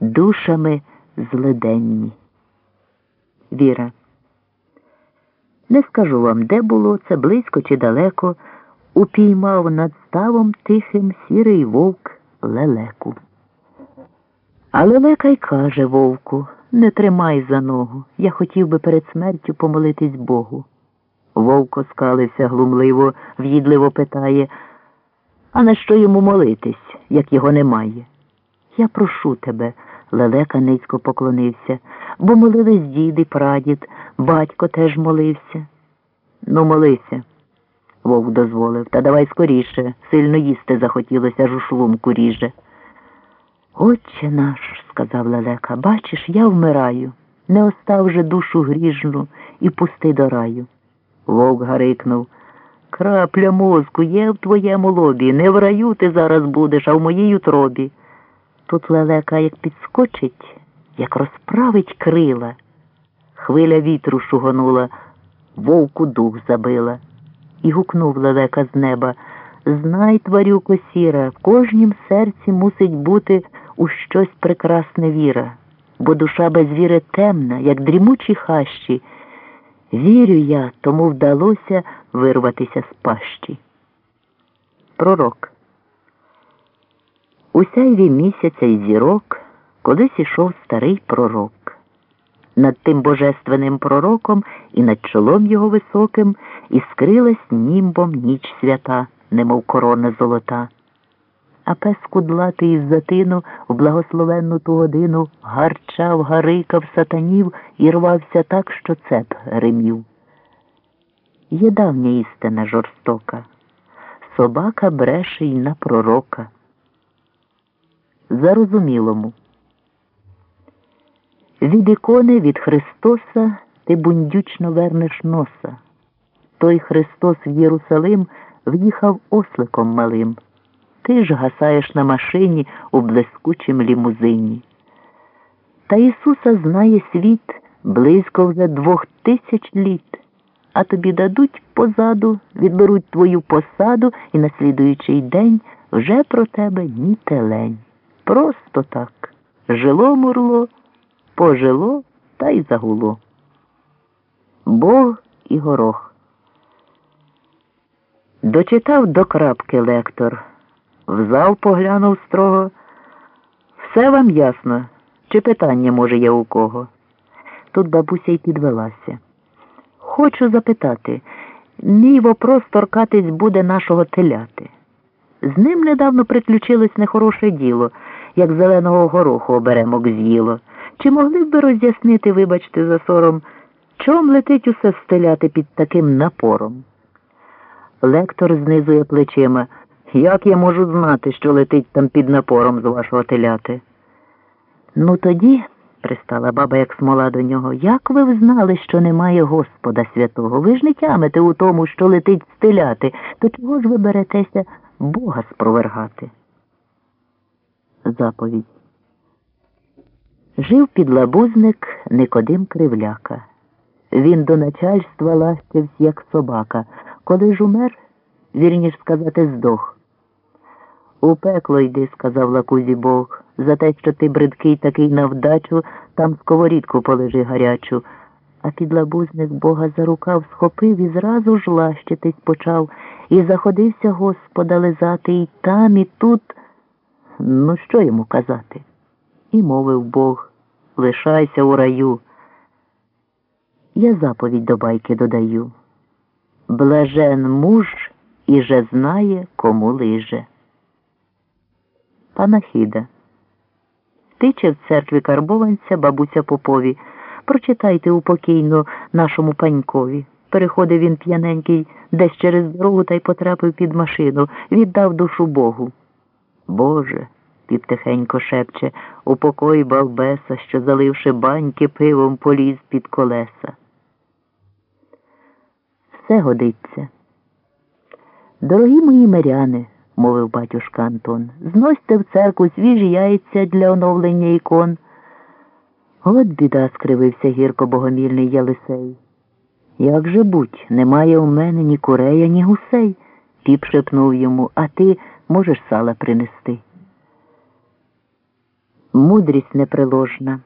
душами злиденні. Віра. Не скажу вам, де було це близько чи далеко, упіймав над ставом тихим сірий вовк лелеку. А лелека й каже вовку не тримай за ногу. Я хотів би перед смертю помолитись Богу. Вовко скалився глумливо, в'їдливо питає, а на що йому молитись, як його немає? Я прошу тебе, лелека низько поклонився, бо молились дід і прадід, батько теж молився. Ну, молися, вовк дозволив, та давай скоріше, сильно їсти захотілося, аж у шлунку ріже. Отче наш, сказав лелека, бачиш, я вмираю. Не остав же душу гріжну і пусти до раю. Вовк гарикнув. Крапля мозку є в твоєму лобі. Не в раю ти зараз будеш, а в моїй утробі. Тут лелека як підскочить, як розправить крила. Хвиля вітру шугонула, вовку дух забила. І гукнув лелека з неба. Знай, тварюко сіра, в кожнім серці мусить бути у щось прекрасне віра, бо душа без віри темна, як дрімучі хащі. Вірю я, тому вдалося вирватися з пащі. Пророк. У сяйві місяця й зірок колись ішов старий пророк. Над тим божественним пророком і над чолом його високим іскрилась німбом ніч свята, немов корона золота. А пес кудлатий із затину в благословенну ту годину гарчав, гарикав, сатанів і рвався так, що цеп гримів. Є давня істина жорстока. Собака бреше й на пророка. Зарозумілому. Від ікони від Христоса ти бундючно вернеш носа. Той Христос в Єрусалим в'їхав осликом малим. Ти ж гасаєш на машині у блискучім лімузині. Та Ісуса знає світ близько вже двох тисяч літ, а тобі дадуть позаду, відберуть твою посаду і на слідуючий день вже про тебе ні телень. Просто так. Жило мурло, пожило та й загуло. Бог і горох. Дочитав до крапки лектор. В зал поглянув строго. Все вам ясно, чи питання, може, є у кого? Тут бабуся й підвелася. Хочу запитати, мій вопрос торкатись буде нашого теляти. З ним недавно приключилось нехороше діло, як зеленого гороху оберемок з'їло. Чи могли б ви роз'яснити, вибачте, за сором, чом летить усе стеляти під таким напором? Лектор знизує плечима. Як я можу знати, що летить там під напором з вашого теляти? Ну тоді, пристала баба, як смола до нього, як ви взнали, що немає Господа святого? Ви ж не тямите у тому, що летить з теляти, то чого ж ви беретеся Бога спровергати? Заповідь. Жив підлабузник Никодим Кривляка. Він до начальства ластився, як собака. Коли ж умер, вірніш сказати, здох. У пекло йди, сказав лакузі Бог, за те, що ти бридкий такий на вдачу, там сковорідку полежи гарячу. А підлабузник Бога за рукав схопив і зразу ж лащитись почав, і заходився Господа лизати і там, і тут. Ну, що йому казати? І мовив Бог лишайся у раю. Я заповідь до байки додаю. Блажен муж і же знає, кому лиже. Панахіда. Тиче в церкві карбованця бабуся Попові. Прочитайте упокійно нашому панькові. Переходив він п'яненький десь через дорогу та й потрапив під машину, віддав душу Богу. Боже, півтихенько шепче, упокой балбеса, що, заливши баньки пивом, поліз під колеса. Все годиться. Дорогі мої миряни мовив батюшка Антон. Зносьте в церкву свіжі яйця для оновлення ікон. От біда, скривився гірко богомільний Ялисей. Як же будь, немає у мене ні курея, ні гусей, піп шепнув йому, а ти можеш сала принести. мудрість неприложна.